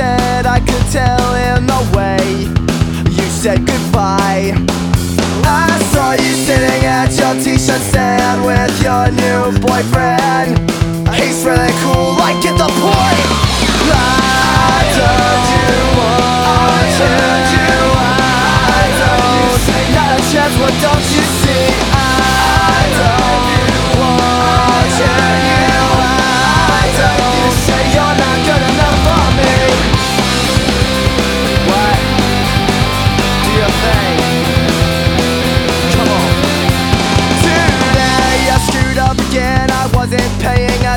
said I could tell in the way you said goodbye. I saw you sitting at your t-shirt stand with your new boyfriend. He's really cool, Like, get the point. I don't you want to? I don't. Not a chance, what don't you see?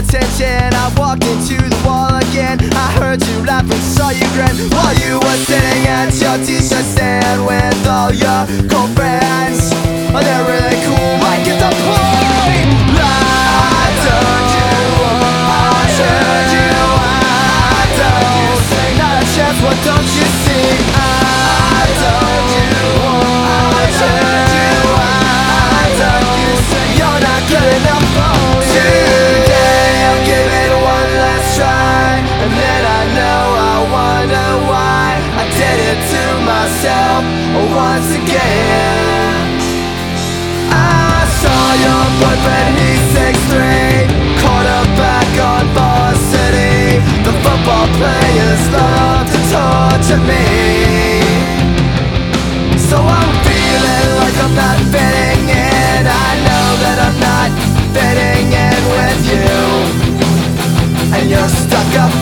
Attention. I walked into the wall again. I heard you laugh and saw you grin while you were sitting at your t-shirt stand with all your cool friends. Oh, they're really cool. I get the point. I told you, I don't. Not a chance. What don't you see? I once again. I saw your boyfriend, he's straight. Caught 6'3 back on varsity. The football players love to torture me. So I'm feeling like I'm not fitting in. I know that I'm not fitting in with you. And you're stuck up